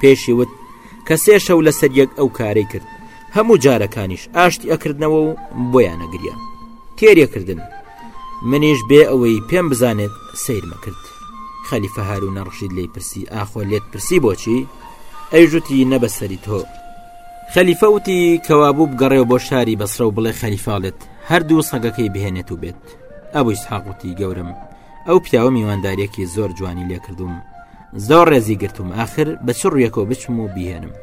پێشی وت کە سێ شەو لەسەر یەک ئەو کارەی کرد هەموو جارەکانیش ئاشتی ئەکردنەوە و بۆیان نەگریا تێریەکردن منیش بێ ئەوەی پێم بزانێت سیرمە کرد خەلیفە هارو نەڕشید لی پرسی ئاخۆ لێت پرسی بۆچی ئەیژوتی نەبەسەری تۆ خەلیفە وتی کەوابوو بگەڕێ بۆ شاری بەسرە و بڵێ خەلیفاڵێت هەردوو سەگەکەی بهێنێت و بێت ئەویش حاقوتی گەورم ئەو پیاوە میواندارێکی زۆر جوانی لێکردوم زۆر ڕێزی گرتوم ئاخر بە چ ڕویەکەوە بچم و بیهێنم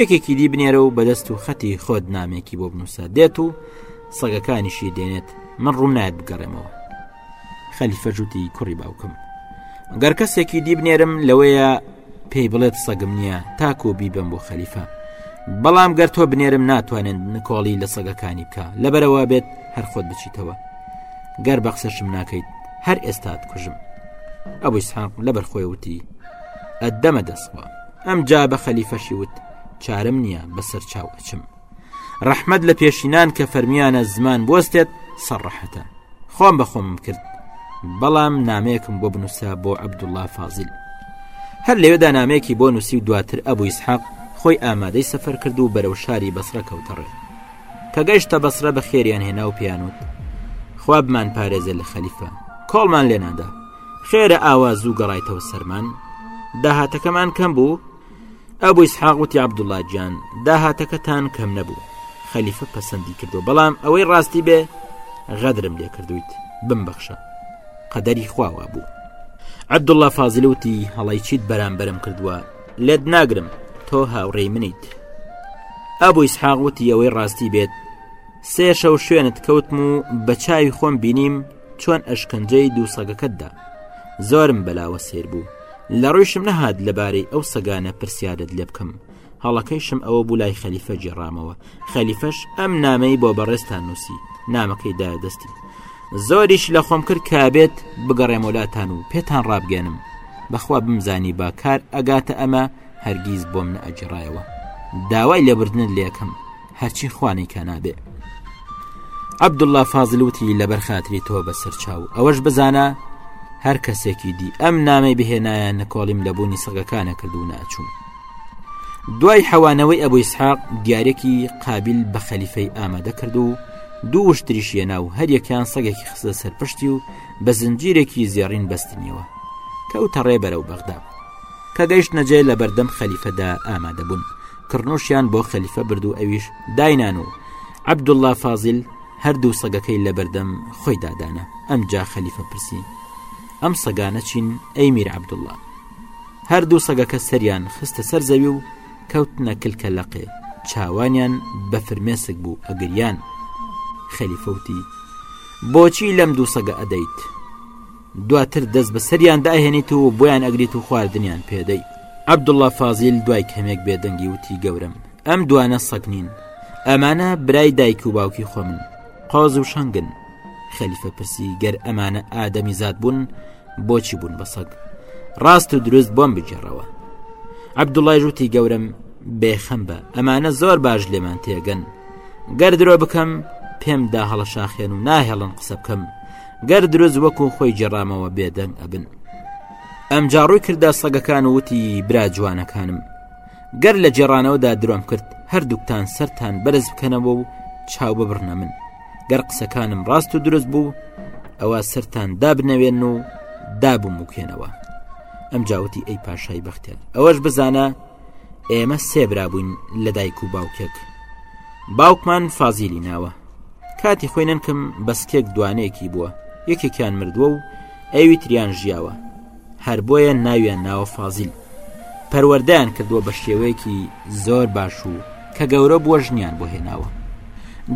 یەکێکی دی بنێرە و بەدەست و خەتی خۆت نامێکی بۆ بنووسە دێت و سەگەکانیشی دێنێت من ڕوون نایەت بگەڕێمەوە خەلیفە جوتی کوڕی باوکم گەر کەسێکی دی بنێرم لەوەیە پێی بڵێت سەگم نییە تاکو بیبم بۆ خەلیفە بەڵام گەر تۆ بنێرم ناتوانێت نکۆڵی لە سەگەکانی بکە لەبەرەوە بێت هەر خۆت بچیتەوە گەر بەقسەشم ناکەیت هەر ئێستات کوژم ئەبوو سحاق لەبەر خۆی وتی ئەدەمە دەستخوا ئەم جا بە خەلیفەشی وت چارم نییە بەسەر چاو ئەچم ڕەحمد لە پێشینان کە فەرمیانە زمان بستێت سەڕەحەتە خۆم بە خۆمم کرد بەڵام نامەیەکم بۆ بنووسە بۆ عەبدوڵا فازیل هەر لەوێدا نامەیەکی بۆ نووسی و دواتر ئەبوو ئیسحاق خۆی ئامادەی سەفەر کرد و بەرەو شاری بەسرە کەوتەڕێ کە گەشتە بەسرە بە خێریان هێنا و پیانوت خوابمان پارێزە لە خەلیفە کۆڵمان لێنادا خێرە ئاوا زوو گەڕایتەوە سەرمان داهاتەکەمان کەم بوو ئەبوو سحاقوتی عبدوڵاجان داهاتەکەتان کەم نەبوو خەلیفە پەسەندی کردو بەڵام ئەوەی ڕاستی بێ غەدرم لێ کردویت بمبەخشە قەدەری خواوا بوو عبدوڵە فازلوتی هەڵی چیت بەرامبەرم کردووە لێت ناگرم تۆ هاوڕێی منیت ئەبوو ئیسحاق وتی ئەوەی ڕاستی بێت سێ شەو شوێنت کەوتم و بە چاوی خۆم بینیم چۆن ئەشکەنجەی دوو سەگەکەتدا زۆرم بەلاوە سیر بوو لە ڕویشم نەهات لەبارەی ئەو سەگانە پرسیارت لێ بکەم هەڵەکەیشم ئەوە بوو لای خەلیفە جێڕامەوە خەلیفەش ئەم نامەی بۆ بەڕێزتان نووسی نامەکەی دا دەستی زۆریش لە خۆم کرد کابێت بگەڕێم وەلاتان و پێتان ڕابگەنم بەخوا بمزانی با کار ئەگاتە ئەمە هەرگیز بۆم نە ئەجیڕایەوە داوای لێبردنت لێکم هەرچی خوانی کە نابێ عبدله فازلوتی لەبەر خاتری تۆ بەسەر چاو ئەوەش بزانە هەر کەسێکی دی ئەم نامەی بهێنایە نەکۆڵیم لەبوونی سەگەکانە کردو ناچوون دوای حەوانەوەی ئەبوو ئیسحاق دیارێکی قابل بە خەلیفەی ئامادە کرد و دوو شتریشیە ناو هەریەکان سەگێکی خستە سەرپشتی و بە زنجیرێکی زێڕین بەستنیەوە کەوتە ڕێ بەرە و بەغدا کە گەیشت نەجێ لە بەردەم خەلیفەدا ئامادەبوون کڕنوشیان بۆ خەلیفە برد و ئەویش داینان و عبدوڵله فازیل هەردوو سەگەکەی لە بەردەم خۆی دادانە ئەمجا خەلیفە پرسی ئەم سەگانە چین ئەی میر عبدوڵە هەردوو سەگەکە سەریان خستە سەر زەوی و کەوتنە کلکە لەقێ چاوانیان بە فرمێسک بوو ئەگریان خەلیفەوتی بۆچی لەم دوو سەگە ئەدەیت دواتر دەست بە سەریان داهێنیت و بۆیان ئەگریت و خواردنیان پێدەی عبدوڵە فازیل دوای کەمێک بێدەنگی وتی گەورم ئەم دوانە سەک نین ئەمانە برای دایک و باوکی خۆمن قۆز و شەنگن خەلیفە پرسی گەر ئەمانە ئادەمی زاد بوون بۆچی بوون بە سەگ ڕاست و دروست بۆم بگێڕەوە عبدوڵای ژوتی گەورم بێخەم بە ئەمانە زۆر باش لێمان تێگەن گەر درۆ بکەم پێم دا هەڵە شاخێن و ناهێڵن قسە بکەم گەر دروست وەکو خۆی جێڕامەوە بێدەنگ ئەبن ئەم جاڕووی کردا سەگەکان وتی برا جوانەکانم گەر لە جێڕانەوەدا درۆم کرد هەردووکتان سەران بەرز بکەنەوە و چاو ببڕنە من گەر قسەکانم ڕاست و دروست بوو ئەوە سەران دابنەوێن و دابووم وکێنەوە ئەم جاوتی ئەی پاشای بەختێن ئەوەش بزانە ئێمە سێبرا بووین لە دایک و باوکێک باوکمان فازیلی ناوە کاتی خۆی نەنکم بەسکێک دوانەیەکی بووە یەکێکیان مردووە و ئەوی تریان ژیاوە هەر بۆیە ناویان ناوە فازیل پەروەردەیان کردووە بە شێوەیەکی زۆر باش و کە گەورە بووە ژنیان بۆ هێناوە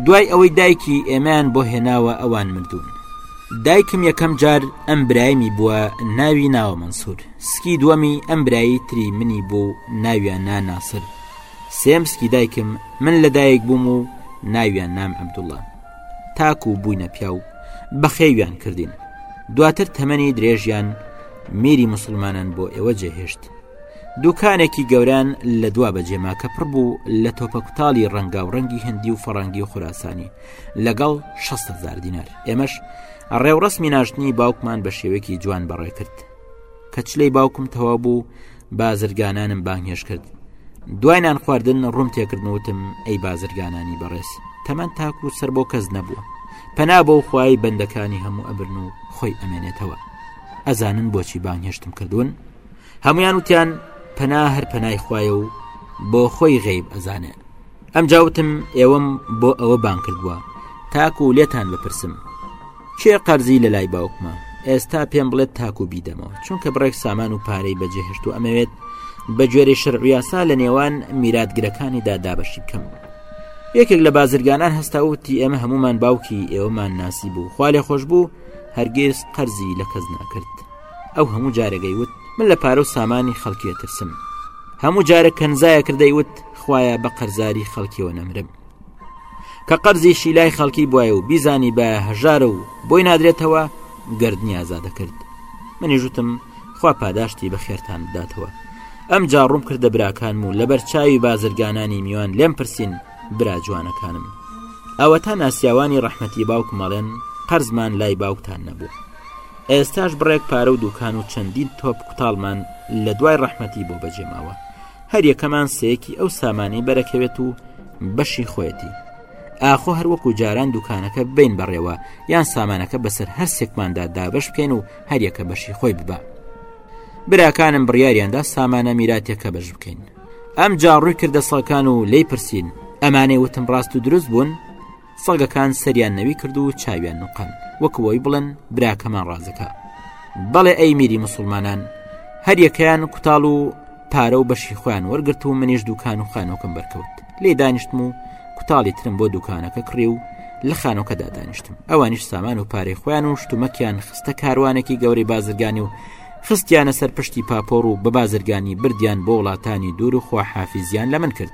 دوای ئەوەی دایکی ئێمەیان بۆ هێناوە ئەوان مردوون دایکم یەکەم جار ئەم برایمی بووە ناوی ناوە منسوور سکی دووەمی ئەم برایی تری منی بوو ناویان نا ناسر سێمسکی دایکم من لە دایک بووم و ناویان نام عبدوڵە تاکو بووینە پیاو بەخێویان کردین دواتر تەمەنی درێژیان میری مسلمانان بۆ ئێوە جێهێشت دوکانێکی گەوران لە دوا بەجێما کە پڕ بوو لە تۆپە کوتاڵی ڕەنگا و ڕەنگی هندی و فەڕەنگی و خوراسانی لەگەڵ 16هزار دینار ئێمەش ڕێوڕسمی ناشتنی باوکمان بە شێوەیەکی جوان بەڕێ کرد کەچلەی باوکم تەوا بوو بازرگانانم بانگهێشت کرد دوای نان خواردن ڕوم تێکردن وتم ئەی بازرگانانی بەڕێز تەمەەن تاکو و سەر بۆ کەس نەبووە پەنا بۆ و خوای بەندەکانی هەموو ئەبرن و خۆی ئەمێنێتەوە ئەزانن بۆچی بانگهێشتم کردوون هەمویان وتیان پەنا هەر پەنای خوایە و بۆ خۆی غیب ئەزانێ ئەم جاوتم ئێوەم بۆ ئەوە بان کردووە تاکو و لێتان بپرسم کێ قەرزی لە لای باوکمە ئێستا پێم بڵێت تاکو بیدەمەوە چونکە بڕێک سامان و پارەی بەجێهشت و ئەمەوێت بە گوێرە شەرعیاسا لە نێوان میراتگرەکانیدا دابەشی بکەم یەکێک لە بازرگانان هەستا وتی ئێمە هەمومان باوکی ئێوەمان ناسی بوو خوالێ خۆش بوو هەرگیز قەرزی لە کەس ناکرد ئەو هەموو جارەگەی وت من لە پارە و سامانی خەڵکی ترسم هەموو جارە کەنزایە کردەی وت خویە بە قەرزاری خەڵکیەوە نەمرم کە قەرزیشی لای خەڵکی بواە و بیزانی بە هەژارە و بۆی نادرێتەوە گردنی ئازا دەکرد منی ژوتم خوا پاداشتی بە خێرتان بداتەوە ئەم جا ڕوم کردە براکانم و لەبەر چاوی بازرگانانی میوان لێم پرسین برا جوانەکانم ئەوە تا ناسیاوانی ڕەحمەتی باوک مەڵێن قەرزمان لای باوکتان نەبوو ئێستاش بڕێک پارە و دوکان و چەندین تۆپ کوتاڵمان لە دوای ڕەحمەتی بۆ بەجێماوە هەر یەکەمان سێیەکی ئەو سامانەی بەرەکەوێت و بەشی خۆیەتی ئاخۆ هەر وەکو جاران دوکانەکە بین بەڕێوە یان سامانەکە بەسەر هەر سێکماندا دابش بکەین و هەریەکە بەشی خۆی ببە براکانم بڕیاریاندا سامانە میراتێکە بەش بکەین ئەم جاڕووی کردە سەکان و لی پرسین ئەمانەی وتم ڕاست و دروست بوون سەگەکان سەریان نەوی کرد و چاویان نوقەند وەک وەی بڵێن براکەمان ڕازەکە بەڵێ ئەی میری مسلمانان هەریەکەیان کوتاڵ و پارە و بەشی خۆیان وەرگرت و منیش دوکان و خانۆکەم بەرکەوت لێ دانیشتم و کوتاڵی ترم بۆ دوکانەکە کڕی و لە خانۆکەدا دانیشتم ئەوانیش سامان و پارەی خۆیان و شتومەکیان خستە کاروانێکی گەورەی بازرگانی و خستیانە سەر پشتی پاپۆڕ و بە بازرگانی بردیان بۆ وڵاتانی دوور و خواحافیزیان لە من کرد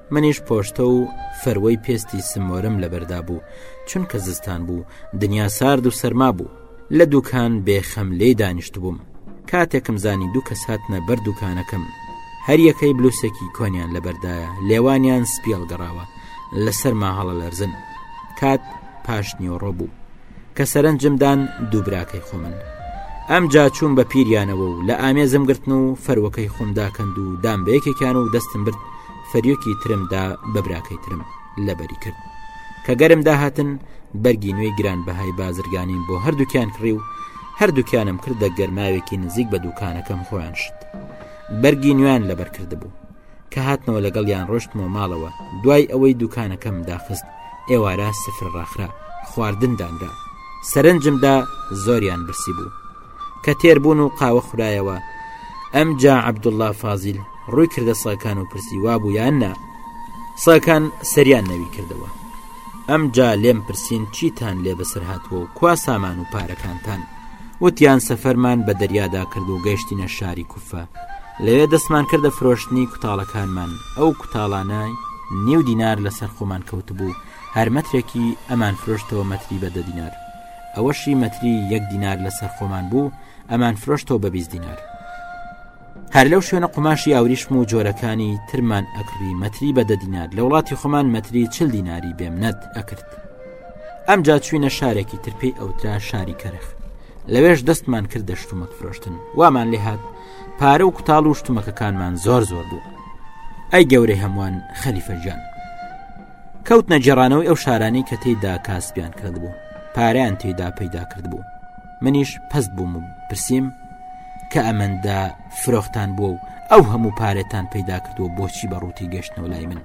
منیش پۆشتە و فەروەی پێستی سمۆرم لەبەردا بوو چونکە زستان بوو دنیا سارد و سەرما بوو لە دوکان بێخەم لێی دانیشت بووم کاتێکم زانی دوو کەس هاتنە بەر دوکانەکەم هەریەکەی بلوسێکی کۆنیان لەبەردایە لێوانیان سپیڵ گەڕاوە لەسەر ماهەڵە لەرزن کات پاش نیۆڕۆ بوو کە سەرنجم دان دوو براکەی خۆمن ئەمجا چوون بە پیریانەوە و لە ئامێزم گرتن و فەروەکەی خۆمدا کەند و دام بە یەکێکیان و دەستم برد فەریەکی ترمدا بە براکەی ترم لەبەری کرد کە گەرم داهاتن بەرگی نوێی گران بەهای بازرگانیم بۆ هەردووکیان کڕی و هەردووکیانم کردە گەرماوێکی نزیک بە دوکانەکەم خۆیان شت بەرگی نوێن لەبەر کرد بوو کە هاتنەوە لەگەڵیان ڕۆشتمەوە ماڵەوە دوای ئەوەی دوکانەکەم داخست ئێوارە سفر ڕاخرا خواردن دانرا سەرنجمدا زۆریان برسی بوو کە تێربوون و قاوە خورایەوە ئەم جا عبدوڵله فازیل ڕووی کردە ساکان و پرسی وابوو یان نا ساکان سەریان نەوی کردەوە ئەم جا لێم پرسین چیتان لێ بەسەر هاتووە و کوا سامان و پارەکانتان وتیان سەفەرمان بە دەریادا کرد و گەشتینە شاری کوفە لەوێ دەستمان کردە فرۆشتنی کوتاڵەکانمان ئەو کوتاڵانای نیو دینار لەسەر خۆمان کەوتبوو هەر مەترێکی ئەمان فرۆشتەوە مەتری بە دە دینار ئەوەشی مەتری یەک دینار لەسەر خۆمان بوو ئەمان فرۆشتەوە بە بیست دینار هەر لەو شوێنە قوماشی ئاوریشم و جۆرەکانی ترمان ئەکڕی مەتری بە دەدینار لە وڵاتی خۆمان مەتری چل دیناری بێمنەت ئەکرد ئەمجا چوینە شارێکی ترپی ئەوترا شاری کەرخ لەوێش دەستمان کردە شتومەک فرۆشتن وامان لێهات پارە و کوتاڵ و شتومەکەکانمان زۆر زۆر بوو ئەی گەورەی هەمووان خەلیفەجان کەوتنە جێرانەوەی ئەو شارانی کە تێدا کاسبیان کردبوو پاریان تێدا پەیدا کردبوو منیش پەست بووم و پرسییم کە ئەمەندە فرۆختان بووە و ئەو هەموو پارێتان پەیدا کردووە بۆچی بە ڕووتی گەشتنەوە لای من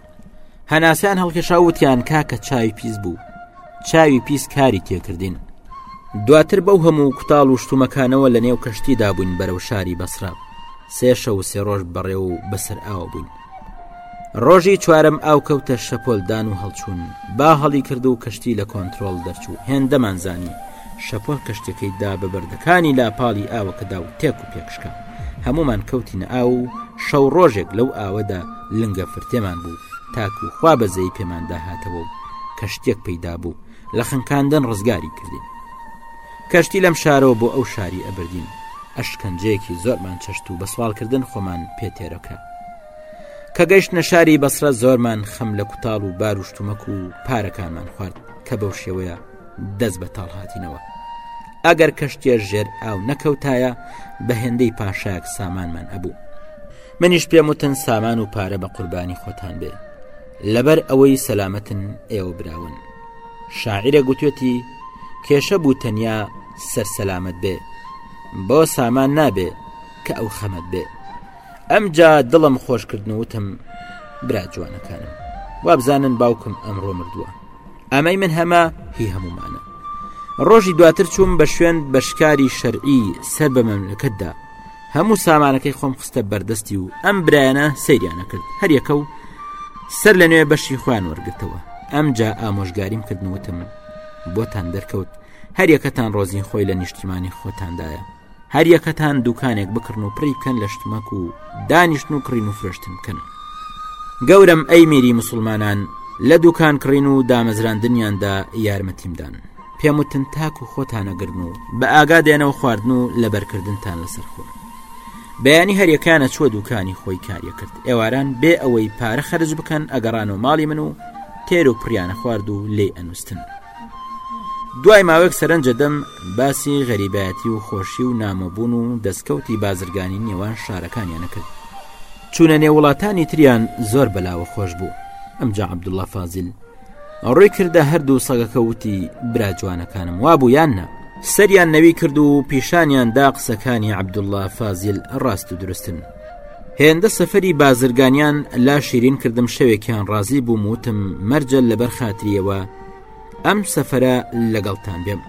هەناسیان هەڵکێشا وتیان کاکە چاوی پیس بوو چاوی پیس کاری تێکردین دواتر بەو هەموو کوتاڵ و شتومەکانەوە لە نێو کەشتی دابووین بەرەو شاری بەسرە سێشە و سێ ڕۆژ بەڕێ و بەسەر ئاوە بووین ڕۆژی چوارم ئاو کەوتە شەپۆلدان و هەڵچوون با هەڵی کرد و کەشتی لە کۆنتترۆل دەرچوو هێندەمان زانی شەپۆل کەشتەکەی دا بە بەردەکانی لاپاڵی ئاوەکەدا و تێک و پێکشکە هەمومان کەوتینە ئاو و شەو ڕۆژێک لەو ئاوەدا لنگە فرتێمان بوو تاکو خوا بەزەی پێماندا هاتەوە و کەشتێک پەیدا بوو لە خنکاندن ڕزگاری کردین کەشتی لەم شارەوە بۆ ئەو شاری ئەبردین ئەشکەنجەیەکی زۆرمان چەشت و بە سوالکردن خۆمان پێتێرەکە کە گەشت نەشاری بەسرە زۆرمان خەم لە کوتاڵ و بار و شتومەک و پارەکانمان خوارد کە بەو شێوەیە دەست بە تاڵ هاتینەوە ئەگەر کەشتە ژێر ئاو نەکەوتایە بە هێندەی پاشاک سامانمان ئەبوو منیش پێم وتن سامان و پارە بە قوربانی خۆتان بێ لەبەر ئەوەی سەلامەتن ئێوە براون شاعرە گوتێتی کێشە بوو تەنیا سەرسەلامت بێ بۆ سامان نابێ کە ئەو خەمەت بێ ئەمجا دڵم خۆشکردن وتم برا جوانەکانم وابزانن باوکم ئەمڕۆ مردووە ئەمەی من هەمە هی هەمومانە ڕۆژی دواتر چووم بە شوێن بەشکاری شەرعی سەر بە مەملەکەتدا هەموو سامانەکەی خۆم خستە بەردەستی و ئەم برایەنە سەیریانە کرد هەریەکە و سەر لە نوێ بەشی خۆیان وەرگتەوە ئەمجا ئامۆژگاریم کردنوتم بۆتان دەرکەوت هەریەکەتان ڕۆزی خۆی لە نیشتیمانی خۆتاندایە هەر یەکەتان دوکانێک بکڕن و پڕی بکەن لە شتمەک و دانیشتن و کڕین و فرۆشتن بکەن گەورم ئەی میری مسلمانان لە دوکان کڕین و دامەزراندنیاندا یارمەتیمدان پێم وتن تاکو خۆتانەگرن و بە ئاگا دێنەوە خواردن و لەبەرکردنتان لەسەر خۆن بەیانی هەریەکانە چوە دوکانی خۆی کاریە کرد ئێواران بێ ئەوەی پارە خەرج بکەن ئەگەڕان و ماڵی من و تێر و پریانە خوارد و لێ ئەنووسن دوای ماوەێک سەرنجە دەم باسی غەریبایەتی و خۆشی و نامۆبوون و دەستکەوتی بازرگانی نێوان شارەکانیان نەکرد چونە نێ وڵاتانی تریان زۆر بەلاوە خۆش بوو ئەمجا عبدوڵە فازیل ڕووی کردە هەردوو سەگەکە وتی برا جوانەکانم وابوو یان نە سەریان نەوی کرد و پیشانیان دا قسەکانی عبدوڵە فازیل ڕاست و درستن هێندە سەفری بازرگانیان لا شیرین کردم شەوێکیان ڕازی بووم وتم مەرجە لەبەر خاتریەوە ئەم سەفرە لەگەڵتان بێم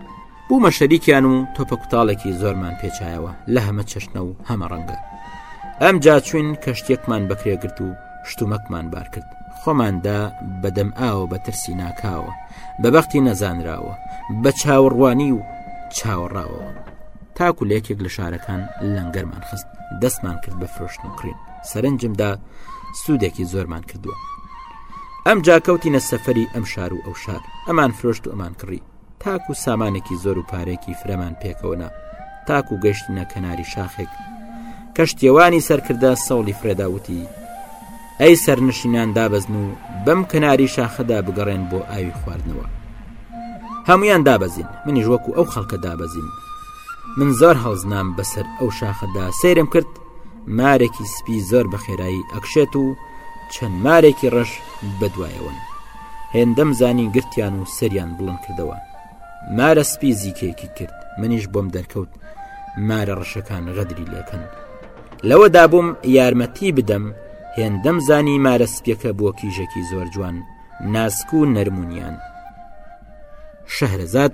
بوومە شەریکیان و تۆپە کوتاڵێکی زۆرمان پێچایەوە لە هەمە چەشنە و هەمە ڕەنگە ئەم جاچوین کەشتێکمان بەکرێگرت و شتومەکمان بار کرد خۆماندا بەدەم ئاوە بە ترسی ناکاوە بە بەختی نەزانراوە بە چاوەڕوانی و چاوەڕاوەوە تاکو لە یەکێک لە شارەکان لەنگەرمان خست دەستمان کرد بە فرۆشت و کڕین سەرنجمدا سوودێکی زۆرمان کردووە ئەم جاکەوتینە سەفری ئەم شار و ئەو شار ئەمان فرۆشت و ئەمان کڕی تاکو سامانێکی زۆر و پارێکی فرەمان پێکەوەنا تاکو گەشتینە کەناری شاخێک کەشتیەوانی سەرکردە سەوڵی فرێداوتی ئەی سەرنشینان دابەزن و بەم کەناری شاخەدا بگەڕێن بۆ ئاوی خواردنەوە هەمویان دابەزین منیش وەکو ئەو خەڵکە دابەزین من زۆر هەڵزنام بەسەر ئەو شاخەدا سێرم کرد مارێکی سپی زۆر بە خێرایی ئەکشێت و چەند مارێکی ڕەش بەدوایەوەن هێندەم زانی گرتیان و سەریان بڵند کردەوە مارە سپی زیکێکی کرد منیش بۆم دەرکەوت مارە ڕەشەکان غەدری لێکەن لەوە دابووم یارمەتی بدەم هێندەم زانی مارە سپیەکە بۆ کیژەکی زۆر جوان ناسک و نەرمونیان شەهرەزاد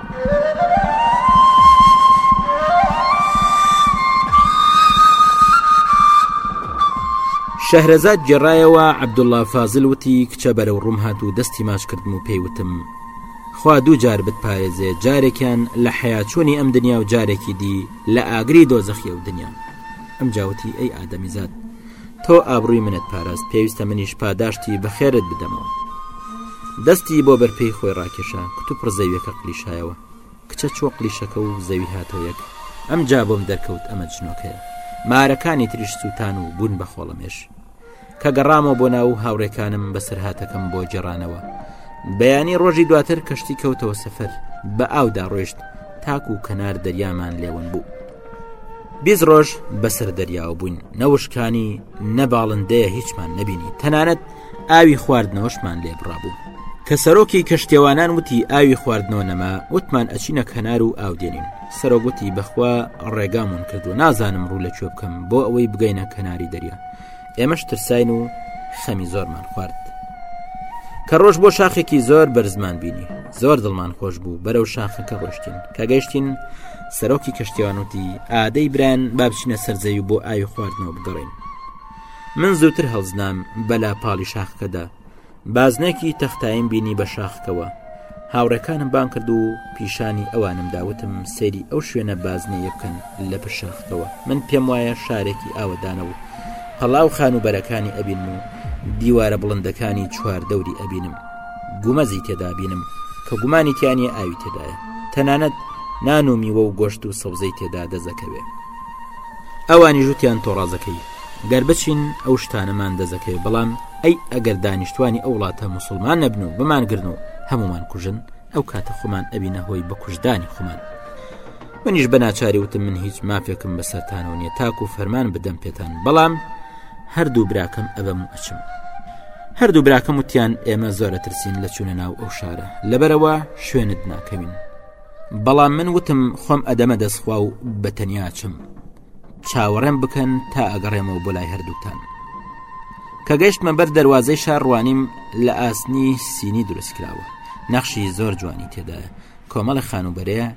شەهرەزاد گێڕایەوە عەبدوڵا فازل وتی کچە بەرەو ڕووم هات و دەستی ماچکردن و پێیوتم خوا دوو جار بتپارێزێ جارێکیان لە حەیاچۆنی ئەم دنیا و جارێکی دی لە ئاگری دۆزەخی و دنیا ئەم جاوتی ئەی ئادەمیزاد تۆ ئابڕوی منت پاراست پێویستە منیش پاداشتی بەخێرت بدەمەوە دەستی بۆ بەرپێی خۆی ڕاکێشا کتوپ ڕزەویەکە قلیشایەوە کچە چۆ قلیشەکە و زەوی هاتەوە یەک ئەم جا بۆم دەرکەوت ئەمە جنۆکەیە مارەکانی تریش سووتان و بوون بە خۆڵەمێش کە گەڕامەوە بۆ ناو هاوڕێکانم بەسەرهاتەکەم بۆ جێڕانەوە بەیانی ڕۆژی دواتر کەشتی کەوتەوە سەفەر بە ئاودا ڕۆیشت تاکو و کەنار دەریامان لێون بوو بیست ڕۆژ بەسەر دەریاوە بووین نەوشکانی نەباڵندەیە هیچمان نەبینی تەنانەت ئاوی خواردنەوەشمان لێ بڕابوو کە سەرۆکی کەشتێوانان وتی ئاوی خواردنەوە نەما وتمان ئەچینە کەنار و ئاودێنین سەرۆگوتی بەخوا ڕێگامون کردو نازانم ڕوو لە کوێ بکەم بۆ ئەوەی بگەینە کەناری دەریا ئێمەش ترساین و خەمی زۆرمان خوارد کە ڕۆژ بۆ شاخێکی زۆر بەرزمان بینی زۆر دڵمان خۆش بوو بەرەو شاخەکە ڕۆشتین کە گەشتین سەرۆکی کەشتێوانوتی ئادەی بران بابچینە سەررجەی و بۆ ئاوی خواردنەوە بگەڕین من زووتر هەڵزنام بەلا پاڵی شاخەکەدا بازنەیەکی تەختایم بینی بە شاخکەوە هاوڕێکانم بان کرد و پیشانی ئەوانم داوتم سەیری ئەو شوێنە بازنەیە بکەن لە پرشاخکەوە من پێم وایە شارێکی ئاوەدانە و هەڵاو خانوبەرەکانی ئەبینم و دیوارە بڵندەکانی چواردەوری ئەبینم گومەزی تێدابینم کە گومانی تیانە ئاوی تێدایە تەنانەت نان و میوە و گۆشت و سەوزەی تێدا دەزەکەوێ ئەوانی ژوتیان تۆڕازەکەی گەر بچین ئەو شتانەمان دەزەکەوێت بەڵام ئەی ئەگەر دانیشتوانی ئەو وڵاتە مسلمان نەبن و بمانگرن و هەمومان کوژن ئەو کاتە خۆمان ئەبینە هۆی بەکوشدانی خۆمان منیش بە ناچاری وتم من هیچ مافێکم بەسەرتانەوە نیە تاک و فەرمان بدەم پێتان بەڵام هەردوو براکەم ئەبەم و ئەچم هەردوو براکەم وتیان ئێمە زۆرە ترسین لە چوونە ناو ئەو شارە لەبەرەوە شوێنت ناکەوین بەڵام من وتم خۆم ئەدەمە دەستخوا و بەتەنیا چم چاوەڕێم بکەن تا ئەگەڕێمەوە بۆ لای هەردووکتان کە گەشتمە بەر دەواازەی شارڕوانیم لە ئاسنی سینی دروست کراوە نەخشی زۆر جوانی تێدایە کۆمەڵە خانوبەرەیە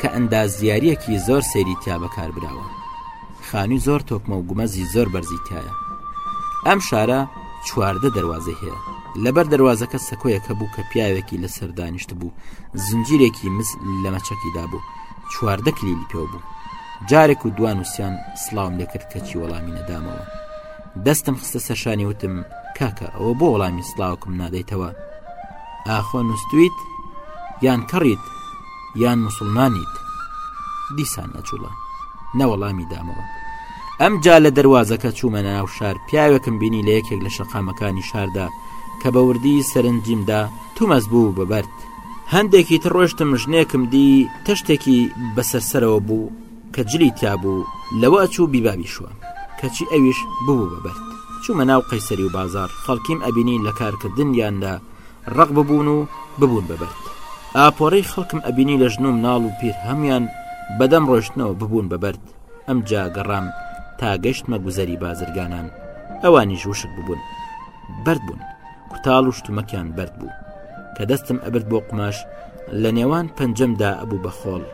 کە ئەندازیاریەکی زۆر سەیری تیا بەکار براوە خانووی زۆر تۆکمە و گومەزی زۆر بەرزی تایە ئەم شارە چواردە دەواازە هەیە لەبەر دەواازەکە سەکۆیەکە بوو کە پیاوێکی لە سەردانیشت بوو زنجیرێکی مس لە مەچەکیدا بوو چواردە کلیلی پێو بوو جارێک و دوان وسیان سلااوم لێکرد کەچی وەڵامی نەدامەوە دەستم خستە سەرشانی وتم کاکە ئەوە بۆ وەڵامی سلااوکم نادەیتەوە ئاخۆ نووسیت یان کەڕیت یان مسلمانیت دیسان نەچوڵە نەوەڵامی دامەوە ئەم جا لە دەواازەکە چوومە ناو شار پیاوێکم بینی لە یەکێک لە شەقامەکانی شاردا کە بە وردی سەرنجیمدا تومەز بوو بەبەرد هەندێکی تر ڕۆشتم ژنێکم دی تەشتێکی بەسەر سەرەوە بوو کە جلی تابوو لەوە ئەچوو بیبابی شووە کەچی ئەویش ببوو بە بەرد چوومە ناو قەیسەری و بازار خەڵکیم ئەبینی لە کارکردن یان لە ڕق ببوون و ببوون بە بەرد ئاپۆرەی خەڵکم ئەبینی لە ژن و مناڵ و پیر هەموان بەدەم ڕۆشتنەوە ببوون بە بەرد ئەم جا گەڕام تا گەشتمە گوزەری بازرگانان ئەوانی ژووشک ببوون بەرد بوون کوتاڵ و شتومەکیان بەرد بوو کە دەستم ئەبرد بۆ قماش لە نێوان پەنجەمدا ئەبوو بە خۆڵ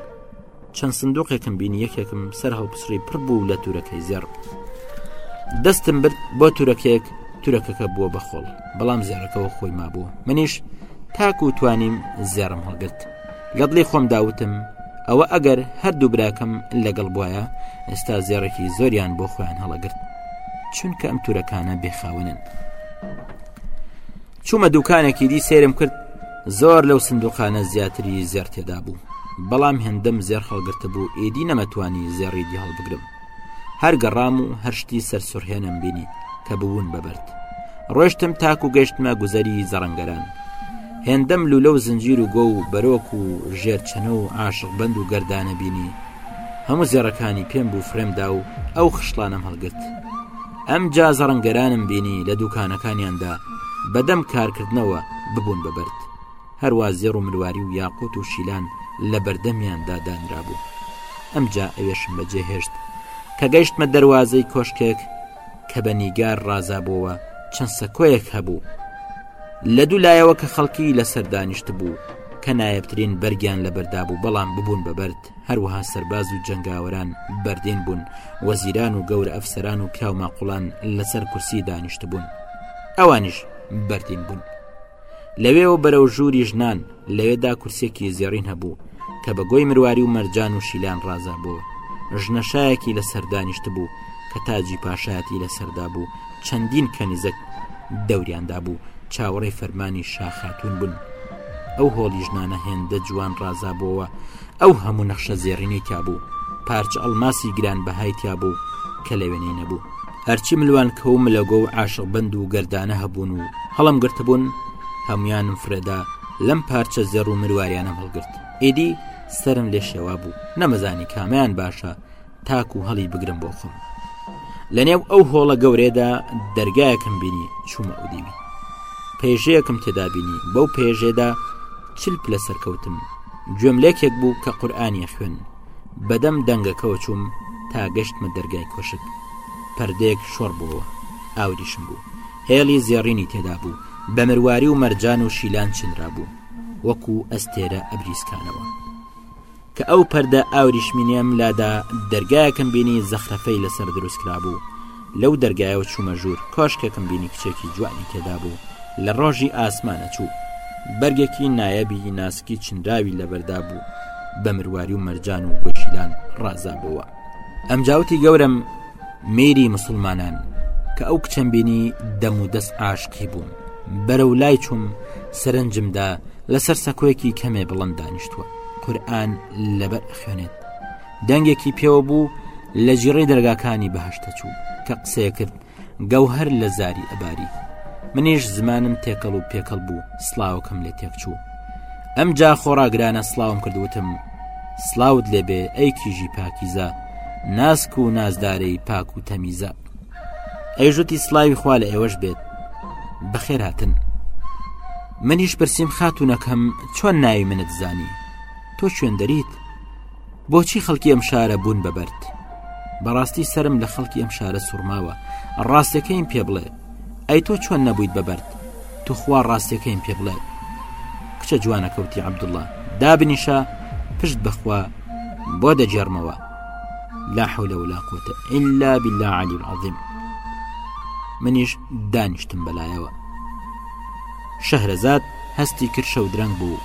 چەند سندوقێکم بینی یەکێکم سەر هەڵپسری پڕ بوو لە تورەکەی زێڕ دەستم برد بۆ تورەکەیەک تورەکەکە بووە بە خۆڵ بەڵام زێرەکەەوە خۆی مابوو منیش تاکو و توانیم زێرم هەڵگرت لە دڵی خۆم داوتم ئەوە ئەگەر هەردوو براکەم لەگەڵ بواە ئێستا زێڕێکی زۆریان بۆ خۆیان هەڵەگرت چونکە ئەم تورەکانە بێخاونن چوومە دوکانێکی دی سێرم کرد زۆر لەو سندوقانە زیاتری زێر تێدا بوو بەڵام هێندەم زێر هەڵگرتە بوو ئێدی نەمەتوانی زێڕی دی هەڵبگرم هەر گەڕام و هەر شتی سەرسوڕهێنم بینی کە بوون بەبرد ڕۆشتم تاکو گەشتمە گوزەری زەڕەنگەران هێندەم لولە و زنجیر و گۆ و بەرۆک و ژێرچەنە و عاشق بند و گەردانە بینی هەموو زێڕەکانی پێم بوو فرێمدا و ئەو خشتڵانم هەڵگرت ئەم جا زەڕەنگەرانم بینی لە دوکانەکانیاندا بەدەم کارکردنەوە ببوون بەبرد هەروا زێڕ و مرواری و یاقووت و شیلان لە بەردەمیاندا دانرابوو. ئەمجا ئەوێشم بەجێ هێشت. کە گەیشتمە دەروازەی کۆشکێک کە بە نیگار ڕازابووەوە چەند سەکۆیەک هەبوو. لە دوو لایەوە کە خەڵکی لەسەر دانیشت بوو کە نایەبترین بەرگیان لە بەردا بوو بەڵام ببوون بە بەرد هەروەها سەرباز و جەنگاوەران بەردین بوون وەزیران و گەورە ئەفسەران و کراوماقلان لەسەر کورسی دانیشت بوون ئەوانیش بەردین بوون. لەوێوە بەرەو ژووری ژنان لەوێدا کورسێکی زێڕین هەبوو کە بە گۆی مرواری و مەرجان و شیلان ڕازا بوو ژنەشایەکی لە سەردانیشت بوو کە تاجی پاشایەتی لە سەردا بوو چەندین کەنیزەک دەوریاندا بوو چاوەڕی فەرمانی شاخاتون بوون ئەو هۆڵی ژنانە هێندە جوان ڕازا بووەوە ئەو هەموو نەخشە زێڕینەی تابوو پارچە ئەڵماسی گران بەهای تیا بوو کە لە وێنەی نەبوو هەرچی ملوانکە و ملەگۆ و عاشق بەند و گەردانە هەبوون و هەڵم گرتبوون هەمویانم فرێدا لەم پارچە زێڕ و مرواریانە هەڵگرت ئیدی سرم لێ شێوا بوو نەمەزانی کامیان باشە تاک و هەڵی بگرم بۆ خۆم لە نێو ئەو هۆڵە گەورێدا دەرگایەکم بینی چوومە ئەو دیوی پێژەیەکم تێدابینی بەو پێژێدا چل پلە سەرکەوتم گوێم لەکێک بوو کە قورآانیە خوێن بەدەم دەنگەکەوە چووم تا گەشتمە دەرگای کۆشک پردێک شۆڕ بووەوە ئاودیشم بوو هێڵی زێڕینی تێدا بوو بە مرواری و مەرجان و شیلان چنرا بوو وەکو ئەستێرە ئەبریسکانەوە کە ئەو پەردە ئاوریشمینێم لادا دەرگایەکەم بینی زەخرەفەی لەسەر دروستکرا بوو لەو دەرگایەوە چوومە ژوور، کۆشکێکم بینی کچێکی جوانی تێدا بوو، لە ڕۆژی ئاسمان ئەچوو. بەرگێکی نایەبی ناسکی چنراوی لەبەردا بوو، بە مرواری و مەرجان و گۆشیلان ڕازابۆوە. ئەمجا وتی گەورەم، میری موسڵمانان، کە ئەو کچەم بینی دەم و دەست عاشقی بووم، بەرەو لای چووم، سەرنجم دا لەسەر سەکۆیەکی کەمێ بڵند دانیشتووە، قورئان لەبەر ئەخوێنێت. دەنگێکی پێوە بوو لە جیڕی دەرگاکانی بەهشتە چوو کە قسەیە کرد گەو هەر لە زاری ئەباری منیش زمانم تێکەڵ و پێکەڵ بوو سلااوکەم لێ تێک چوو ئەم جا خۆراگرانە سلااوم کردوتم سلااوت لێبێ ئەی کیژی پاکیزە ناسک و نازدارەی پاک و تەمیزە ئەیژوتی سلاوی خوا لە ئێوەش بێت بەخێر هاتن منیش پرسییم خاتونەکەم چۆن ناوی منت زانی تۆ شوێندەریت بۆچی خەڵکی ئەم شارە بوون بە بەرد بەڕاستی سرم لە خەڵکی ئەم شارە سوڕماوە ڕاستەکەیم پێ بڵێ ئەی تۆ چۆن نەبوویت بە بەرد توخوا ڕاستەکەیم پێ بڵێ کچە جوانە کەوتی عبدوڵە دابنیشە پشت بەخوا بۆ دەجێرمەوە لا حولە ولا قوتە ئللا بلا علی عظیم منیش دانیشتم بەلایەوە شەهرەزاد هەستی کرشە و درەنگ بوو